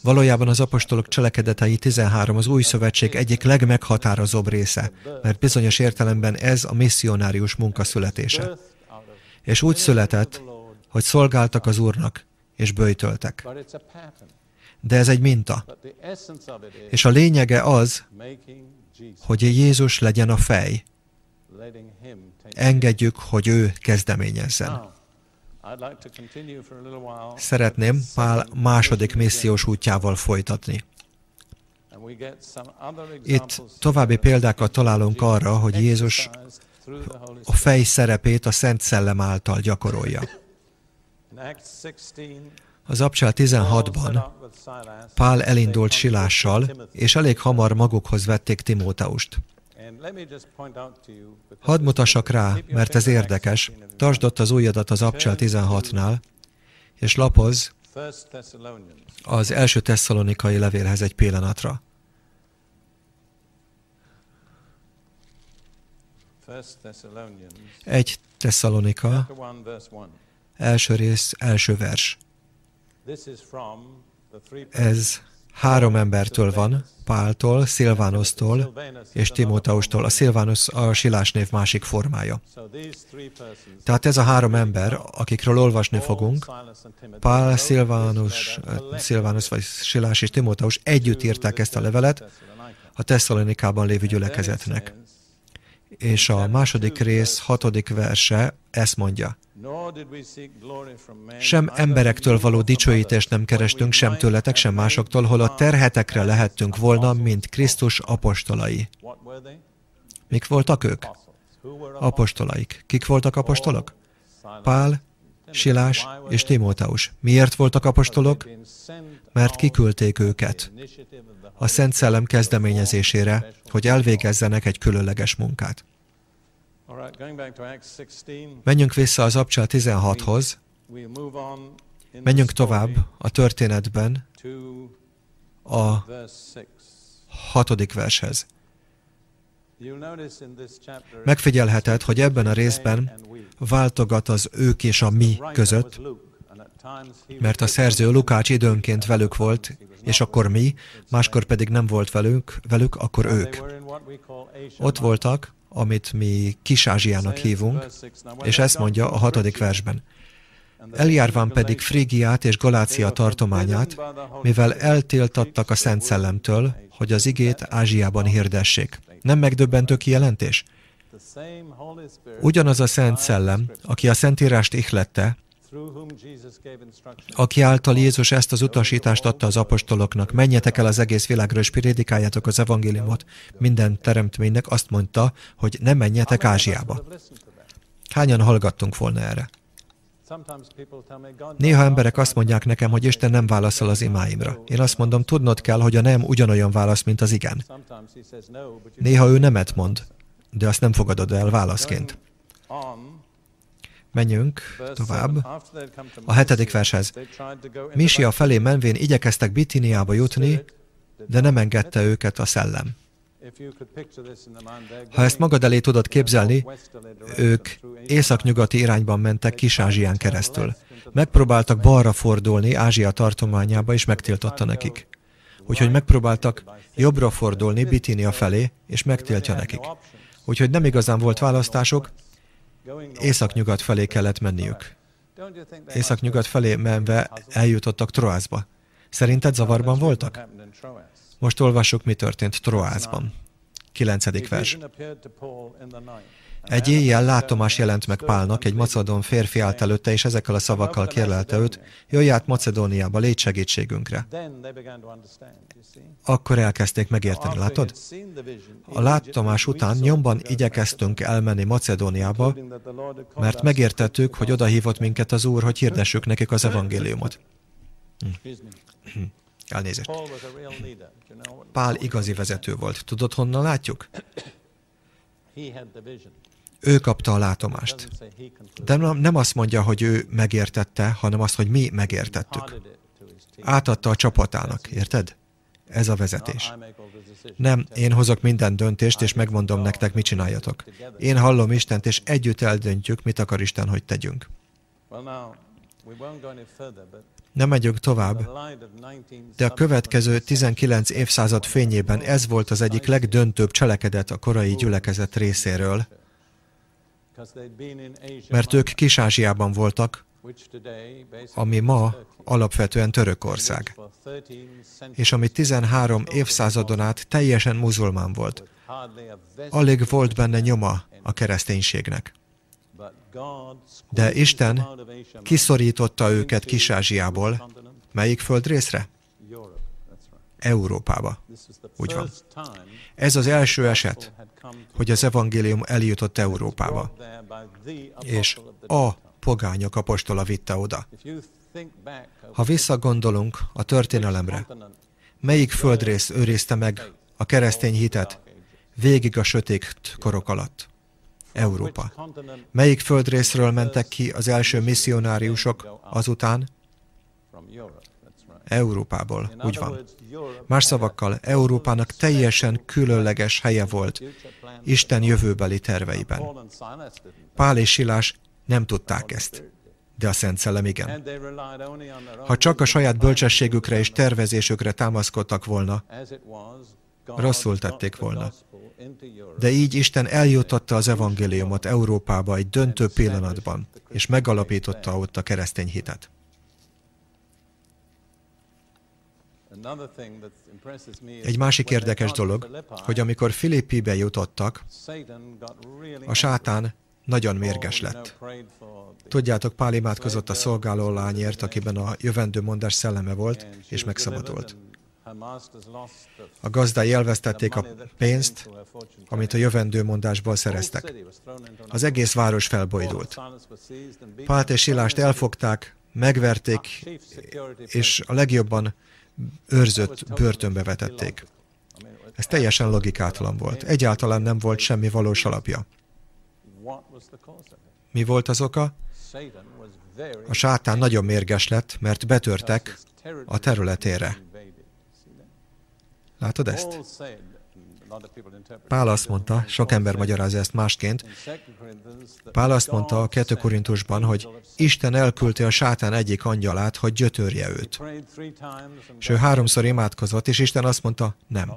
Valójában az apostolok cselekedetei 13 az új szövetség egyik legmeghatározóbb része, mert bizonyos értelemben ez a misszionárius munka születése. És úgy született, hogy szolgáltak az Úrnak, és bőjtöltek. De ez egy minta. És a lényege az, hogy Jézus legyen a fej. Engedjük, hogy ő kezdeményezzen. Szeretném Pál második missziós útjával folytatni. Itt további példákat találunk arra, hogy Jézus a fej szerepét a Szent Szellem által gyakorolja. Az Abcsál 16-ban Pál elindult Silással, és elég hamar magukhoz vették Timóteust. Hadd mutassak rá, mert ez érdekes. Tartsd ott az újadat az Abcsál 16-nál, és lapoz az első tesszalonikai levélhez egy pillanatra. Egy Tesszalonika, első rész, első vers. Ez három embertől van, Páltól, Szilvánosztól és Timóteustól. A Szilvánusz a Silás név másik formája. Tehát ez a három ember, akikről olvasni fogunk, Pál, Szilvánus, Szilvánusz vagy Silás és Timóteus együtt írták ezt a levelet a Tesszalonikában lévő gyülekezetnek. És a második rész hatodik verse ezt mondja. Sem emberektől való dicsőítést nem kerestünk, sem tőletek, sem másoktól, hol a terhetekre lehettünk volna, mint Krisztus apostolai. Mik voltak ők? Apostolaik. Kik voltak apostolok? Pál, Silás és Timóteus. Miért voltak apostolok? Mert kiküldték őket a Szent Szellem kezdeményezésére, hogy elvégezzenek egy különleges munkát. Menjünk vissza az Abcsal 16-hoz, menjünk tovább a történetben a hatodik vershez. Megfigyelheted, hogy ebben a részben váltogat az ők és a mi között, mert a szerző Lukács időnként velük volt, és akkor mi, máskor pedig nem volt velük, velük, akkor ők. Ott voltak, amit mi Kis-Ázsiának hívunk, és ezt mondja a hatodik versben. Eljárván pedig Frígiát és Galácia tartományát, mivel eltiltattak a Szent Szellemtől, hogy az igét Ázsiában hirdessék. Nem megdöbbentő kijelentés? Ugyanaz a Szent Szellem, aki a Szentírást ihlette, aki által Jézus ezt az utasítást adta az apostoloknak, menjetek el az egész világra, és prédikáljátok az evangéliumot minden teremtménynek, azt mondta, hogy ne menjetek Ázsiába. Hányan hallgattunk volna erre? Néha emberek azt mondják nekem, hogy Isten nem válaszol az imáimra. Én azt mondom, tudnod kell, hogy a nem ugyanolyan válasz, mint az igen. Néha ő nemet mond, de azt nem fogadod el válaszként. Menjünk tovább. A hetedik vershez. Misia felé menvén igyekeztek Bitiniába jutni, de nem engedte őket a szellem. Ha ezt magad elé tudod képzelni, ők északnyugati irányban mentek Kis-Ázsián keresztül. Megpróbáltak balra fordulni Ázsia tartományába, és megtiltotta nekik. Úgyhogy megpróbáltak jobbra fordulni Bitinia felé, és megtiltja nekik. Úgyhogy nem igazán volt választásuk, északnyugat felé kellett menniük. Északnyugat felé menve eljutottak Troászba. Szerinted zavarban voltak? Most olvassuk, mi történt Troászban. 9. vers. Egy éjjel látomás jelent meg Pálnak, egy macedón férfi állt előtte, és ezekkel a szavakkal kérlelte őt, jöjj át Macedóniába, légy segítségünkre. Akkor elkezdték megérteni, látod? A látomás után nyomban igyekeztünk elmenni Macedóniába, mert megértettük, hogy oda hívott minket az Úr, hogy hirdessük nekik az evangéliumot. Hm. Elnézést. Pál igazi vezető volt. Tudod, honnan látjuk? Ő kapta a látomást. De nem azt mondja, hogy ő megértette, hanem azt, hogy mi megértettük. Átadta a csapatának, érted? Ez a vezetés. Nem, én hozok minden döntést, és megmondom nektek, mit csináljatok. Én hallom Istent, és együtt eldöntjük, mit akar Isten, hogy tegyünk. Nem megyünk tovább, de a következő 19 évszázad fényében ez volt az egyik legdöntőbb cselekedet a korai gyülekezet részéről, mert ők Kis-Ázsiában voltak, ami ma alapvetően Törökország, és ami 13 évszázadon át teljesen muzulmán volt. Alig volt benne nyoma a kereszténységnek. De Isten kiszorította őket Kis-Ázsiából. Melyik földrészre? Európába. Úgy van. Ez az első eset, hogy az evangélium eljutott Európába. És a pogányok apostola vitte oda. Ha visszagondolunk a történelemre, melyik földrész őrizte meg a keresztény hitet végig a sötét korok alatt? Európa. Melyik földrészről mentek ki az első misszionáriusok azután? Európából, úgy van. Más szavakkal, Európának teljesen különleges helye volt Isten jövőbeli terveiben. Pál és Silás nem tudták ezt, de a Szent Szellem igen. Ha csak a saját bölcsességükre és tervezésükre támaszkodtak volna, rosszul tették volna. De így Isten eljutatta az evangéliumot Európába egy döntő pillanatban, és megalapította ott a keresztény hitet. Egy másik érdekes dolog, hogy amikor Filippibe jutottak, a sátán nagyon mérges lett. Tudjátok, Pál imádkozott a szolgáló lányért, akiben a jövendő mondás szelleme volt, és megszabadult. A gazdái elvesztették a pénzt, amit a jövendő mondásból szereztek. Az egész város felbojdult. Pált és Silást elfogták, megverték, és a legjobban őrzött börtönbe vetették. Ez teljesen logikátlan volt. Egyáltalán nem volt semmi valós alapja. Mi volt az oka? A sátán nagyon mérges lett, mert betörtek a területére. Látod ezt? Pál azt mondta, sok ember magyarázza ezt másként, Pál azt mondta a 2 Korintusban, hogy Isten elküldte a sátán egyik angyalát, hogy gyötörje őt. És ő háromszor imádkozott, és Isten azt mondta, nem.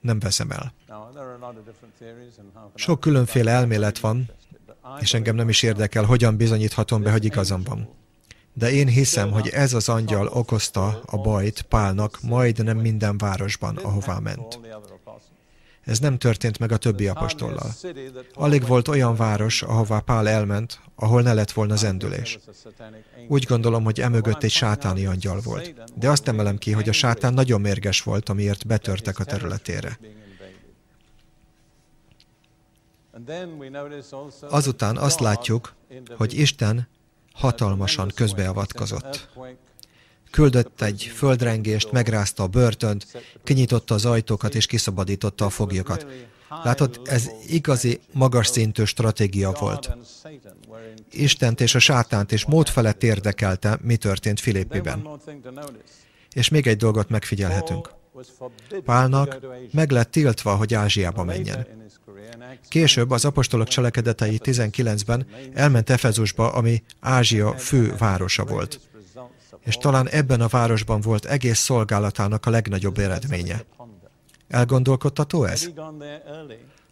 Nem veszem el. Sok különféle elmélet van, és engem nem is érdekel, hogyan bizonyíthatom be, hogy igazam van. De én hiszem, hogy ez az angyal okozta a bajt Pálnak majdnem minden városban, ahová ment. Ez nem történt meg a többi apostollal. Alig volt olyan város, ahová Pál elment, ahol ne lett volna zendülés. Úgy gondolom, hogy emögött egy sátáni angyal volt. De azt emelem ki, hogy a sátán nagyon mérges volt, amiért betörtek a területére. Azután azt látjuk, hogy Isten hatalmasan közbeavatkozott. Küldött egy földrengést, megrázta a börtönt, kinyitotta az ajtókat és kiszabadította a foglyokat. Látod, ez igazi, magas szintű stratégia volt. Istent és a sátánt és mód felett érdekelte, mi történt Filippiben. És még egy dolgot megfigyelhetünk. Pálnak meg lett tiltva, hogy Ázsiába menjen. Később az apostolok cselekedetei 19-ben elment Efezusba, ami Ázsia fő városa volt. És talán ebben a városban volt egész szolgálatának a legnagyobb eredménye. Elgondolkodtató ez?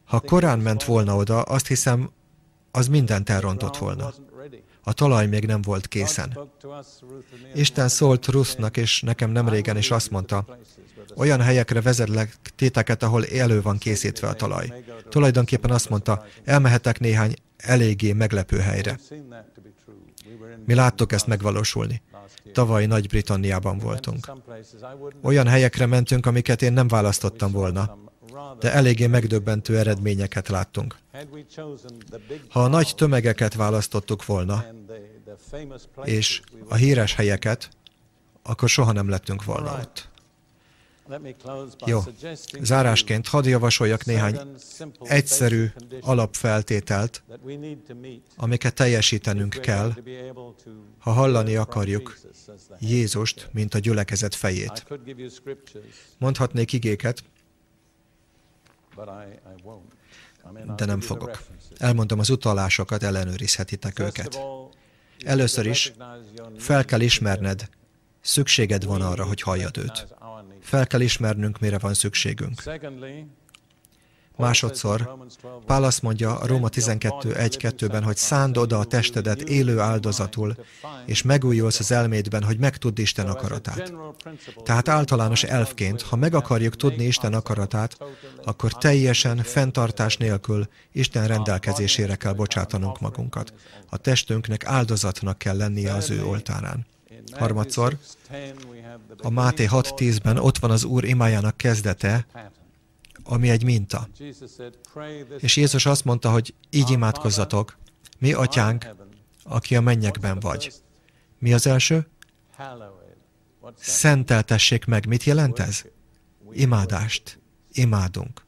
Ha korán ment volna oda, azt hiszem, az mindent elrontott volna. A talaj még nem volt készen. Isten szólt Ruthnak, és nekem nem is azt mondta, olyan helyekre vezetlek téteket, ahol elő van készítve a talaj. Tulajdonképpen azt mondta, elmehetek néhány eléggé meglepő helyre. Mi láttuk ezt megvalósulni. Tavaly Nagy-Britanniában voltunk. Olyan helyekre mentünk, amiket én nem választottam volna, de eléggé megdöbbentő eredményeket láttunk. Ha a nagy tömegeket választottuk volna, és a híres helyeket, akkor soha nem lettünk volna ott. Jó, zárásként hadd javasoljak néhány egyszerű alapfeltételt, amiket teljesítenünk kell, ha hallani akarjuk Jézust, mint a gyülekezet fejét. Mondhatnék igéket, de nem fogok. Elmondom az utalásokat, ellenőrizhetitek őket. Először is fel kell ismerned, szükséged van arra, hogy halljad őt. Fel kell ismernünk, mire van szükségünk. Másodszor, Pál azt mondja a Róma 12.1.2-ben, hogy szánd oda a testedet élő áldozatul, és megújulsz az elmédben, hogy megtudd Isten akaratát. Tehát általános elfként, ha meg akarjuk tudni Isten akaratát, akkor teljesen, fenntartás nélkül Isten rendelkezésére kell bocsátanunk magunkat. A testünknek áldozatnak kell lennie az ő oltárán. Harmadszor, a Máté 6.10-ben ott van az Úr imájának kezdete, ami egy minta. És Jézus azt mondta, hogy így imádkozzatok, mi atyánk, aki a mennyekben vagy. Mi az első? Szenteltessék meg. Mit jelent ez? Imádást. Imádunk.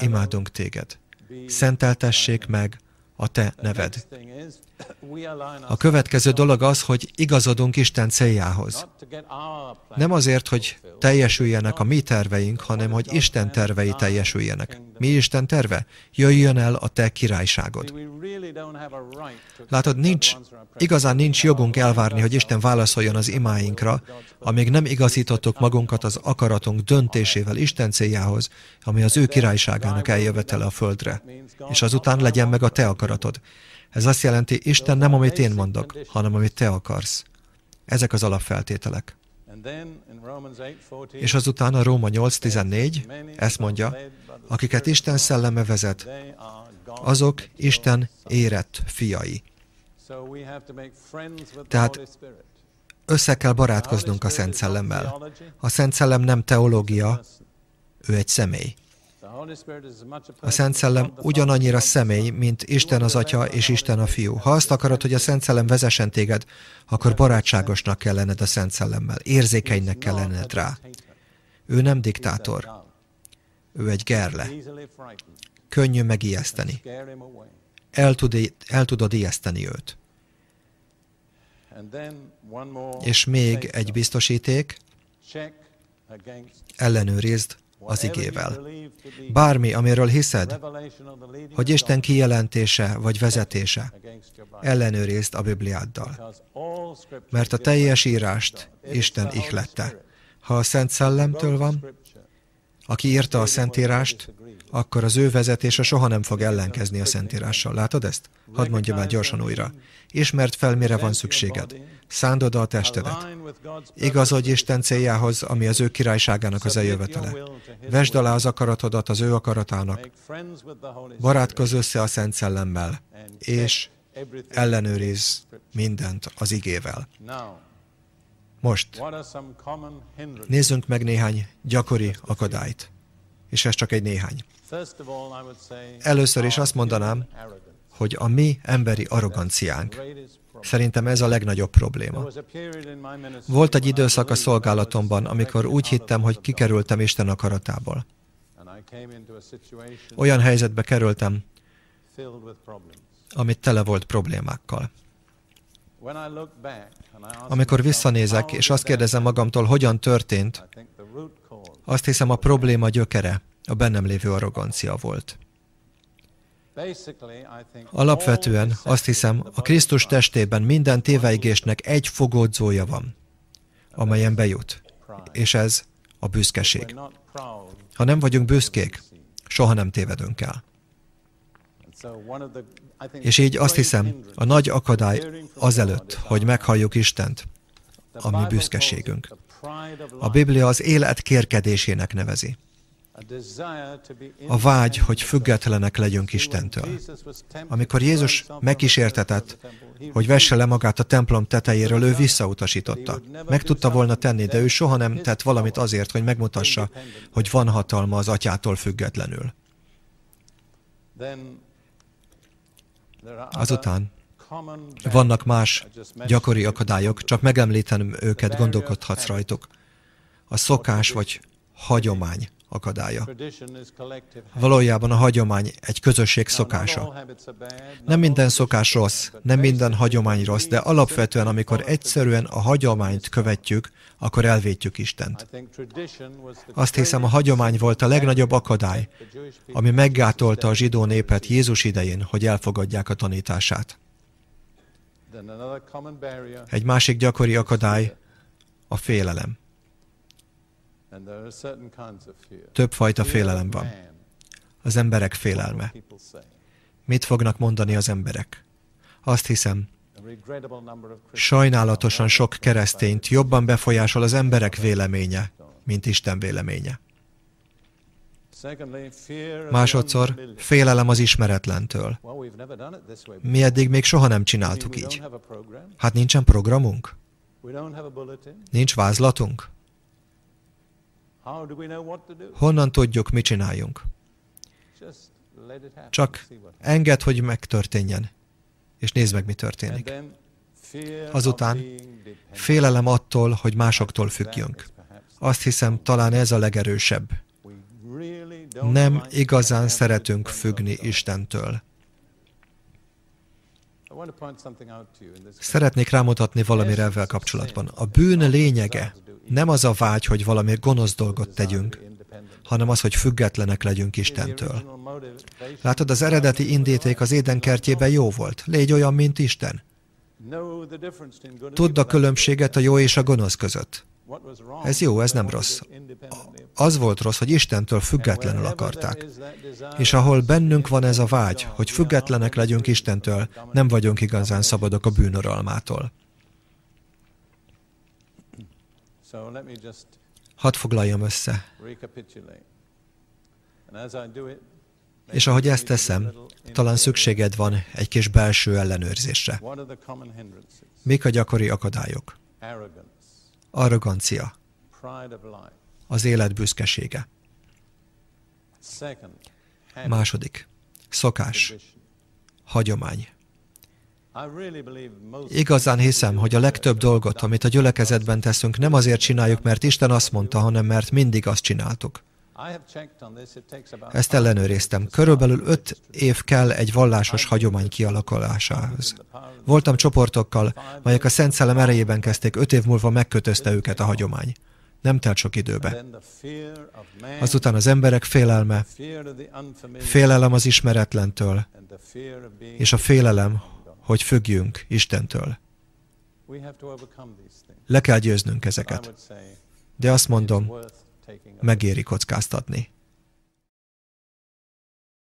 Imádunk téged. Szenteltessék meg a te neved. A következő dolog az, hogy igazodunk Isten céljához. Nem azért, hogy teljesüljenek a mi terveink, hanem hogy Isten tervei teljesüljenek. Mi Isten terve? Jöjjön el a te királyságod. Látod, nincs, igazán nincs jogunk elvárni, hogy Isten válaszoljon az imáinkra, amíg nem igazítottuk magunkat az akaratunk döntésével Isten céljához, ami az ő királyságának eljövetele a földre. És azután legyen meg a te akaratod. Ez azt jelenti, Isten nem amit én mondok, hanem amit te akarsz. Ezek az alapfeltételek. És azután a Róma 8.14 ezt mondja, akiket Isten szelleme vezet, azok Isten érett fiai. Tehát össze kell barátkoznunk a Szent Szellemmel. A Szent Szellem nem teológia, ő egy személy. A Szent Szellem ugyanannyira személy, mint Isten az Atya és Isten a Fiú. Ha azt akarod, hogy a Szent Szellem vezessen téged, akkor barátságosnak kell lenned a Szent Szellemmel, érzékenynek kell lenned rá. Ő nem diktátor. Ő egy gerle. Könnyű megijeszteni. El, tud, el tudod ijeszteni őt. És még egy biztosíték, ellenőrizd az igével. Bármi, amiről hiszed, hogy Isten kijelentése vagy vezetése, ellenőrizd a Bibliáddal. Mert a teljes írást Isten ihlette. Ha a Szent Szellemtől van, aki írta a Szentírást, akkor az ő vezetése soha nem fog ellenkezni a Szentírással. Látod ezt? Hadd mondjam el gyorsan újra. Ismert fel, mire van szükséged. Szándod a testedet. Igazodj Isten céljához, ami az ő királyságának az eljövetele. Vesd alá az akaratodat az ő akaratának. Barátkozz össze a Szent Szellemmel, és ellenőriz mindent az igével. Most nézzünk meg néhány gyakori akadályt, és ez csak egy néhány. Először is azt mondanám, hogy a mi emberi arroganciánk. Szerintem ez a legnagyobb probléma. Volt egy időszak a szolgálatomban, amikor úgy hittem, hogy kikerültem Isten akaratából. Olyan helyzetbe kerültem, amit tele volt problémákkal. Amikor visszanézek, és azt kérdezem magamtól, hogyan történt, azt hiszem a probléma gyökere a bennem lévő arrogancia volt. Alapvetően azt hiszem, a Krisztus testében minden téveigésnek egy fogódzója van, amelyen bejut, és ez a büszkeség. Ha nem vagyunk büszkék, soha nem tévedünk el. És így azt hiszem, a nagy akadály azelőtt, hogy meghalljuk Istent, a mi büszkeségünk. A Biblia az élet kérkedésének nevezi. A vágy, hogy függetlenek legyünk Istentől. Amikor Jézus megkísértetett, hogy vesse le magát a templom tetejéről, ő visszautasította. Meg tudta volna tenni, de ő soha nem tett valamit azért, hogy megmutassa, hogy van hatalma az atyától függetlenül. Azután vannak más gyakori akadályok, csak megemlítenem őket, gondolkodhatsz rajtuk. A szokás vagy hagyomány akadálya. Valójában a hagyomány egy közösség szokása. Nem minden szokás rossz, nem minden hagyomány rossz, de alapvetően, amikor egyszerűen a hagyományt követjük, akkor elvétjük Istent. Azt hiszem, a hagyomány volt a legnagyobb akadály, ami meggátolta a zsidó népet Jézus idején, hogy elfogadják a tanítását. Egy másik gyakori akadály a félelem. Többfajta félelem van. Az emberek félelme. Mit fognak mondani az emberek? Azt hiszem, sajnálatosan sok keresztényt jobban befolyásol az emberek véleménye, mint Isten véleménye. Másodszor félelem az ismeretlentől. Mi eddig még soha nem csináltuk így. Hát nincsen programunk? Nincs vázlatunk? Honnan tudjuk, mit csináljunk? Csak enged, hogy megtörténjen, és nézd meg, mi történik. Azután félelem attól, hogy másoktól függjünk. Azt hiszem, talán ez a legerősebb. Nem igazán szeretünk függni Istentől. Szeretnék rámutatni valamire ezzel kapcsolatban. A bűn lényege nem az a vágy, hogy valami gonosz dolgot tegyünk, hanem az, hogy függetlenek legyünk Istentől. Látod, az eredeti indíték az édenkertjében jó volt. Légy olyan, mint Isten. Tudd a különbséget a jó és a gonosz között. Ez jó, ez nem rossz. Az volt rossz, hogy Istentől függetlenül akarták. És ahol bennünk van ez a vágy, hogy függetlenek legyünk Istentől, nem vagyunk igazán szabadok a bűnoralmától. Hadd foglaljam össze. És ahogy ezt teszem, talán szükséged van egy kis belső ellenőrzésre. Mik a gyakori akadályok? Arrogancia. Az élet büszkesége. Második. Szokás. Hagyomány. Igazán hiszem, hogy a legtöbb dolgot, amit a gyülekezetben teszünk, nem azért csináljuk, mert Isten azt mondta, hanem mert mindig azt csináltuk. Ezt ellenőriztem. Körülbelül öt év kell egy vallásos hagyomány kialakulásához. Voltam csoportokkal, melyek a Szent Szellem erejében kezdték, öt év múlva megkötözte őket a hagyomány. Nem telt sok időbe. Azután az emberek félelme, félelem az ismeretlentől, és a félelem, hogy függjünk Istentől. Le kell győznünk ezeket. De azt mondom, megéri kockáztatni.